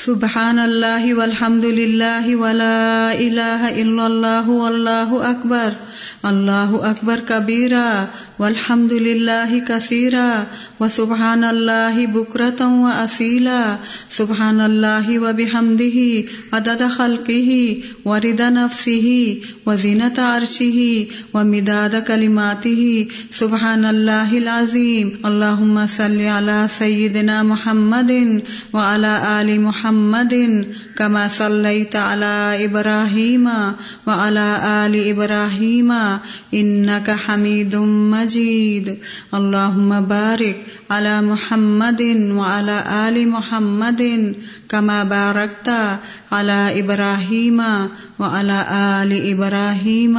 سبحان اللہ والحمد للہ ولا الہ الا اللہ واللہ اکبر اللہ اکبر کبیرا والحمد للہ کثیرا و سبحان اللہ بکرتا و اصیلا سبحان اللہ و بحمدہ عدد خلقہ و رد نفسہ و زینت عرشہ و مداد کلماتہ سبحان اللہ العظیم اللہم صلی علی سیدنا محمد وعلى آل محمد محمد كما صليت على إبراهيم وعلى آل إبراهيم إنك حميد مجيد. اللهم بارك على محمد وعلى آل محمد كما باركت على إبراهيم وعلى آل إبراهيم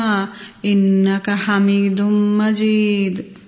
إنك حميد مجيد.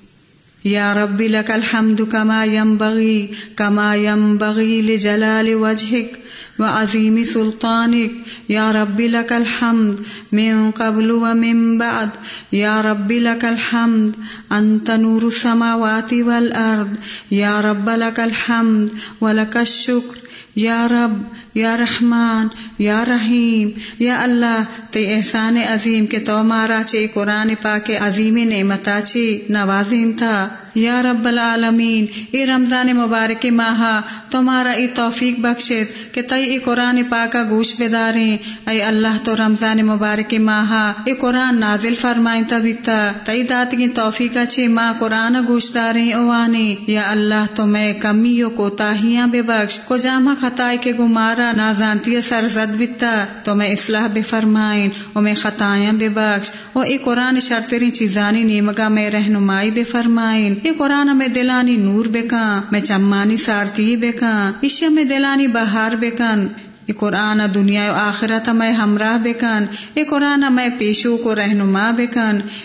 یا رب لك الحمد كما ينبغي كما ينبغي لجلال وجهك وعظيم سلطانك. يا رب لك الحمد من قبل ومن بعد. يا رب لك الحمد أنت نور السماوات والأرض. يا رب لك الحمد ولك الشكر. یا رب یا رحمان، یا رحیم، یا اللہ، تے احسان عظیم کے تو مارا چے قرآن پاک عظیم نعمتا چے نوازین تھا۔ یا رب العالمین ای رمضان مبارک ماہا، تمہارا ای توفیق بخشت کہ تئی ای قرآن پاکا گوش بداریں اے اللہ تو رمضان مبارک ماہا ای قرآن نازل فرمائیں تبیتا تئی دات کی توفیق اچھے ماں قرآن گوش داریں اوانے۔ یا اللہ تو میں کمیوں کو تاہیاں بے بخش، کو جامع خطائے کے گمارا نازانتی سر زد بیتا تو میں اصلاح بے فرمائیں او میں خطایاں بے بخش، او ای قرآن شرطری چیزانی نیمگا میں رہنمائی بے فرمائیں یہ قرآن میں دلانی نور بےکاں میں چمانی سارتی بےکاں عشیا میں دلانی بہار بےکن یہ قرآن دنیا و آخرت میں ہمراہ بےکن یہ قرآن میں پیشو کو رہنما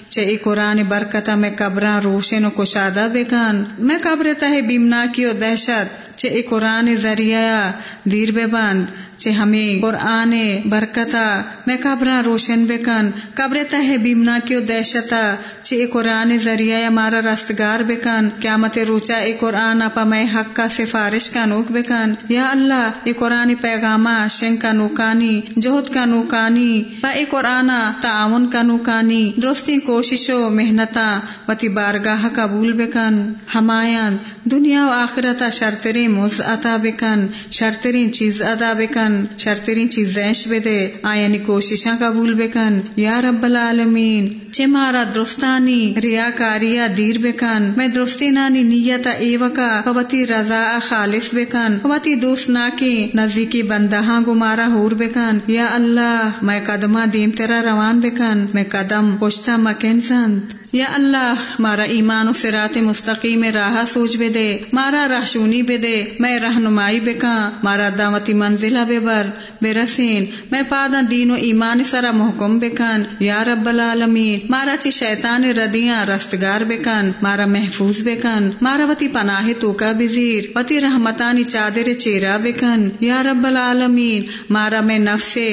بےکن چے قرآن برکت میں قبراں روشن و کشادہ بےکن میں قبر تہ بیمنا کی دہشت۔ چے قرآن ذریعہ دیر بے بند چے ہمیں قرآن برکتا میں قبراں روشن بکن قبر تہ بیمنا کیو دہشتا چے قرآن ذریعہ ہمارا رستگار بکن قیامت روچا اے قرآن اپا میں حق کا سفارش کا نوک بکن یا اللہ اے قرآن پیغامہ شنگ کا نوکانی جوہد کا نوکانی پا اے قرآن تعاون کا نوکانی۔ درستی کوششو محنتا وتی بارگاہ قبول بکن ہمایاں دنیا و آخرتا شرطری مز عطا بکن، شرطری چیز ادا بکن، شرطری چیز زیش بدے، آئینی کوششاں قبول بکن۔ یا رب العالمین، چے مارا درستانی ریاکاریا دیر بکن۔ میں درستی نانی نیت ایوکا وتی رضا خالص بکن۔ وتی دوست ناکی، نزدیکی بندہاں گمارا ہور بکن۔ یا اللہ، میں قدمہ دیم تیرا روان بکن۔ میں قدم پوچھتا مکن زند۔ یا اللہ، مارا ایمان و سرات مستقیم راہ سوچ بے دے، مارا راشونی بے دے، میں رہنمائی بے کان مارا دعوتی منزلہ بے بر، بے رسین، میں پادا دین و ایمان سرا محکم بے کن یا رب العالمین، مارا چی شیطان ردیاں رستگار بے کن مارا محفوظ بے کن مارا وتی پناہ تو کا بزیر وتی رحمتانی چادر چیرا بے کن یا رب العالمین، مارا میں نفسے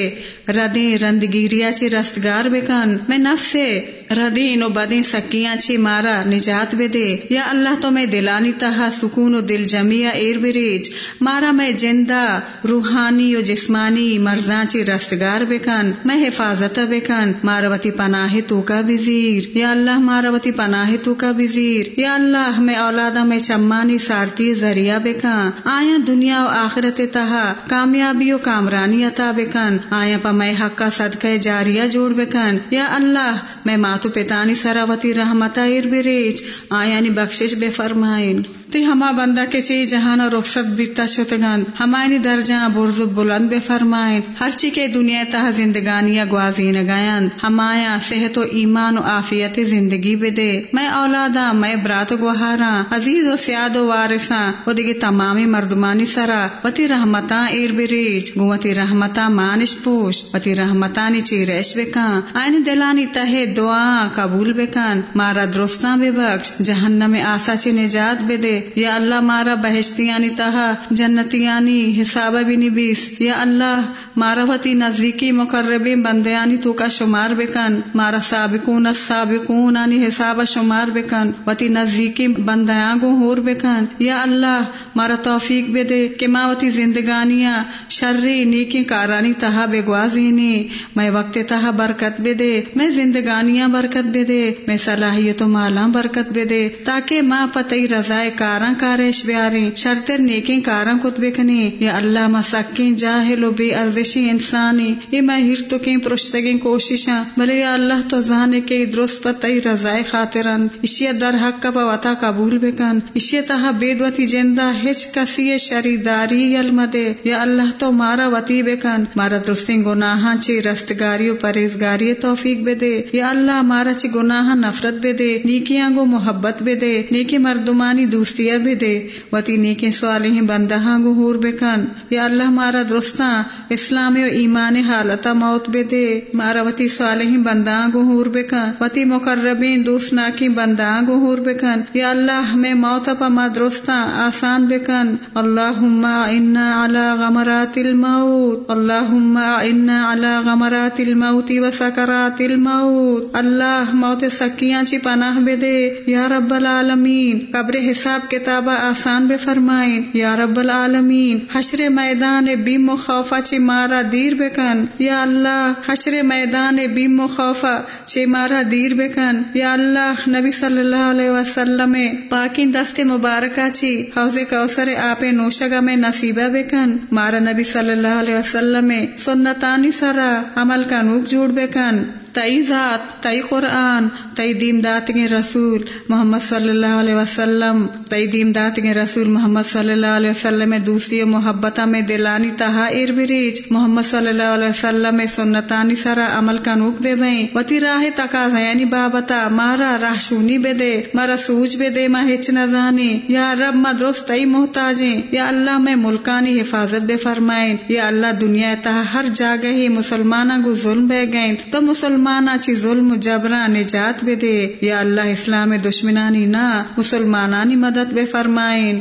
ردیں رندگیریا چی رستگار بے کن میں نفسے ردین و بدین سکیاں چھ مارا نجات بے دے یا اللہ تو میں دلانی تہا سکون و دل جمیا ایر بریج مارا میں جندہ روحانی و جسمانی مرزاں چی رستگار بکن میں حفاظت بکن ماروتی پناہ تو کا بزیر یا اللہ ماروتی پناہ تو کا بزیر یا اللہ میں اولادا میں چمانی سارتی ذریعہ بکن آیا دنیا و آخرت تہا کامیابی و کامرانی عطا بکن آیا پا میں حق کا صدقہ جاریہ جوڑ بکن یا اللہ میں ماتو پتانی سراوت رحمت بریچ آیانی بخشش بے فرمائن۔ تی ہما بندہ کے چی جہانا رخصت بیتا شتگند ہمائنی یعنی درجہ برز بلند بے فرمائن۔ ہر چی کے دنیا تہ زندگانی گوازین گایند ہمایا صحت و ایمان و آفیت زندگی بے دے۔ میں اولادا میں برات گوہارا عزیز و سیاد و وارثاں۔ و دیگے تمامی مردمانی سرا۔ وتی رحمتاں ایر بریچ گوتی رحمتاں مانش پوش۔ وتی رحمتانی چی ریش بکاں آئین یعنی دلانی تہ دعا قبول بکاں بکن مارا درستان بے بخش، جہنم آسا چی نجات بے دے، یا اللہ مارا بہشتیانی تہا، جنتیانی حساب بھی نبیس، یا اللہ مارا وتی نزدیکی مقرب بندیانی تو کا شمار بکن مارا سابقون السابقون آنی حساب شمار بکن وتی نزدیکی بندیاں گو ہور بکن یا اللہ مارا توفیق بے دے کہ ماں وتی زندگانیاں شرری نیکی کارانی تہا بے گوازینی، میں وقت تہا برکت بے دے، میں زندگانیاں برکت بے دے، میں صلاحیت و مالاں برکت بے دے، تاکہ ماں پتئی رضائے کاراں کارش بیاریں شرطر نیکی کاراں کت بکنی یا اللہ ما سکیں جاہل و بے ارزشی انسانی یہ میں ہرتکیں پرشتگیں کوششاں بلے یا اللہ تو زانے کے درست پتئی رضائے خاطرن اشیاء در حق کا وطا قبول بکن، اشیاء تہا بیدوتی جندہ ہچ کسی شریداری علم دے، یا اللہ تو مارا وتی بکن، مارا درستیں گناہاں چی رستگاری و پریزگاری توفیق بے دے، یا اللہ مارا چی گناہاں نفرت بے دے، نیکیاں گو محبت بے دے، نیکی مردمانی دوستیاں بے دے۔ وتی نیکی سوالیں بندہاں گو ہور بکن یا اللہ مارا درستاں اسلام و ایمان حالتا موت بے دے۔ مارا وتی سوالیں بندہاں گو ہور بکن وتی مقربین دوست ناکی بندہاں گو ہور بکن یا اللہ میں موت پا ما درستاں آسان بکن اللہم انا علی غمرات الموت۔ اللہم انا علی غمرات الموت و سکرات الموت۔ اللہ موت سکیاں چی پناہ بے دے۔ یا رب العالمین، قبر حساب کتابہ آسان بے فرمائیں۔ یا رب العالمین، حشر میدان بیم و خوفا چی مارا دیر بکن یا اللہ، حشر میدان بیم و خوفا چی مارا دیر بکن یا اللہ، نبی صلی اللہ علیہ وسلم پاکین دست مبارکہ چی حوض کوثر آپ نوشگا میں نصیبہ بکن مارا نبی صلی اللہ علیہ وسلم سنتانی سرا عمل کا نوک جوڑ بکن تئی ذات، تئی قرآن، تئی دیم دات رسول محمد صلی اللہ علیہ وسلم، تئی دیم دات رسول محمد صلی اللہ علیہ وسلم دوسری محبت میں دلانی تہا ار بریج محمد صلی اللہ علیہ وسلم سنتانی سرا عمل کا نوک بے بھائی وتی راہ تقاض یعنی بابتا، مارا راہ شونی بے دے، مارا سوج بے دے ما ہچ نہ جانے یا رب ما درست تئی محتاجیں، یا اللہ میں ملکانی حفاظت بے فرمائیں۔ یا اللہ دنیا تہا ہر جاگہ ہی مسلمانہ گو ظلم بے گئیں۔ تو مسلمان مسلمانا چی ظلم جبرا نجات بے دے یا اللہ اسلام دشمنانی نہ مسلمانانی مدد بے فرمائیں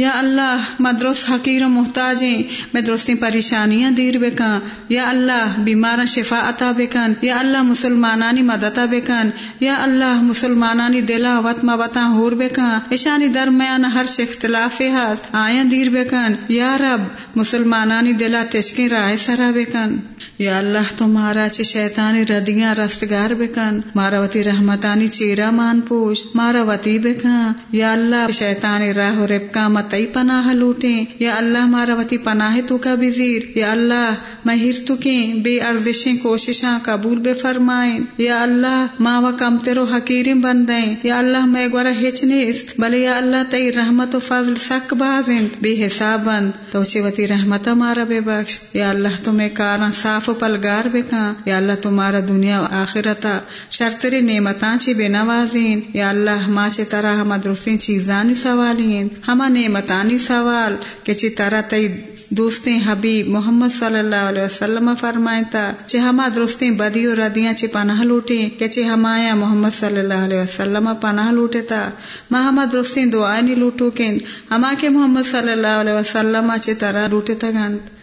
یا اللہ مدرس حقیر و محتاجیں میں درستی پریشانیاں دیر بکن. یا اللہ بیمار شفا عطا بکن. یا اللہ، مسلمانانی مدتا بکن. یا اللہ، مسلمانانی دلا وط مبتا ہور بکن. اشانی درمیان ہر اختلاف ہاتھ آیا دیر بکن. یا رب، مسلمانانی دلا تشکی رائے سرا بکن. یا اللہ، تمہارا چی شیطانی ردیاں رستگار بکن. مارا وتی رحمتانی چیرا مان پوش، مارا وتی بکن. یا اللہ، شیطانی راہ و ربکا متئی پناہ لوٹیں۔ یا اللہ مارا وتی پناہ تو کا بزیر یا اللہ مہر تکیں بے ارزشیں کوششاں قبول بے فرمائیں۔ یا اللہ ماں و کم تیرو حقیرم بندیں۔ یا اللہ میں گورا ہچ نیست۔ بلے یا اللہ تئی رحمت و فضل سک بازند بے حساب بند۔ تو چی وتی رحمت مارا بے بخش۔ یا اللہ تمہیں کاراں صاف و پلگار بکاں یا اللہ تمہارا دنیا و آخرتا شرطری نعمتاں چی بے نوازین یا اللہ ماں چی طرح ہما درستین چیزانی سوالین ہما نعمتانی سوال کہ چی تارا تی دوستیں حبیب محمد صلی اللہ علیہ وسلم فرمائیں تا چی ہما درستیں بدی و ردیاں چی پناہ لوٹیں، کہ چی ہمایا محمد صلی اللہ علیہ وسلم پناہ لوٹے تا ما ہما درستیں دعائیں لوٹو کن ہما کے محمد صلی اللہ علیہ وسلم چی تارا لوٹے تا گند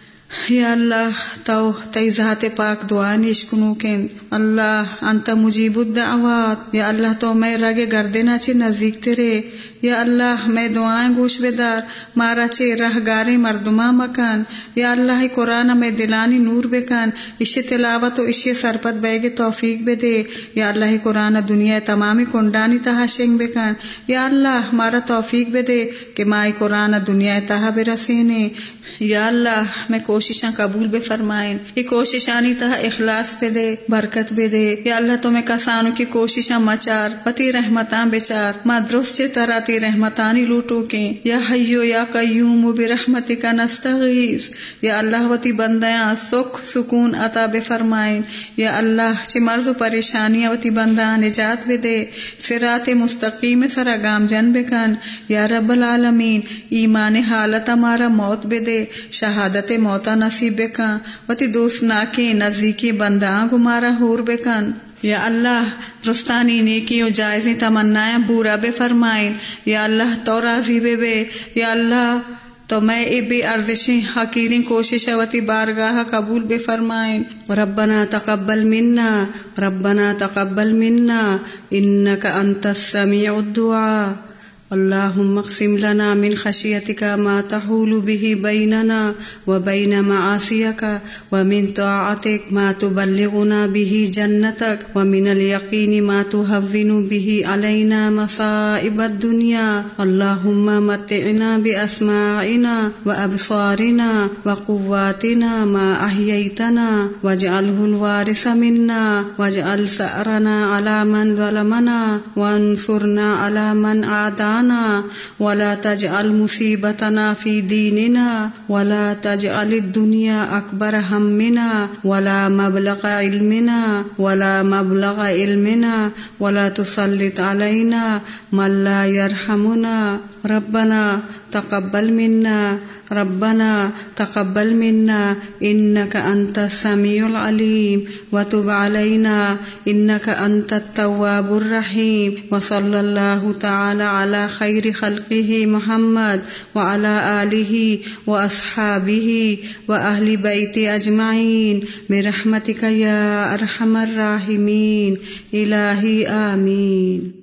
یا اللہ تو تئی ذات پاک دعا نشکنو کن اللہ، انت مجیب الدعوات۔ یا اللہ تو میں رگے گردنا چے نزدیک تیرے۔ یا اللہ، میں دعائیں گوش بدار مارا چے رہ گارے مردما مکان۔ یا اللہ قرآن میں دلانی نور بکن اشی تلاوت و اشی سرپت بیگ توفیق بے دے یا اللہ قرآن دنیا تمامی کنڈانی تہا شنگ بکن یا اللہ، مارا توفیق بے دے کہ مائی قرآن دنیا تہا بے رسینے یا اللہ، میں کوششاں قبول بے فرمائیں۔ یہ کوششانی تہا اخلاص پہ دے، برکت بے دے۔ یا اللہ، تمہیں کسانوں کی کوششاں مچار، پتی رحمتاں بچار۔ ماں درست چے طرح تی رحمتانی لوٹو کے یا حیو یا قیوم برحمتی کا نستغیث۔ یا اللہ وتی بندیاں سکھ سکون عطا بے فرمائیں۔ یا اللہ چے مرض و پریشانیاں وتی بندیاں نجات بے دے۔ سرات مستقیم سرا گام جن بکن یا رب العالمین، ایمان حالت ہمارا موت بے دے۔ شہادت موتا نصیب بکن وتی دوست ناکے نزدیکی بنداں گمارا ہور بکن یا اللہ رستانی نیکی و جائزی تمنائیں بورا بے فرمائیں یا اللہ تو راضی بے بے یا اللہ تو میں ابی ارزشی حقیری کوشش وتی بارگاہ قبول بے فرمائیں ربنا تقبل منا ربنا تقبل منا انك انت السميع الدعاء اللهم اقسم لنا من خشيتك ما تحول به بيننا وبين معاصيك ومن طاعتك ما تبلغنا به جنتك ومن اليقين ما تهون به علينا مصائب الدنيا. اللهم متعنا بأسماعنا وأبصارنا وقواتنا ما أحييتنا واجعله الوارث منا واجعل سأرنا على من ظلمنا وانصرنا على من عادانا. ولا تجعل مصيبتنا في ديننا ولا تجعل الدنيا أكبر همنا ولا مبلغ علمنا ولا مبلغ علمنا ولا تسلط علينا من لا يرحمنا ربنا تقبل منا. ربنا تقبل منا. إنك أنت السميع العليم. وتب علينا. إنك أنت التواب الرحيم. وصلى الله تعالى على خير خلقه محمد وعلى آله وأصحابه وأهل بيت أجمعين. برحمتك يا أرحم الراحمين. إلهي آمين.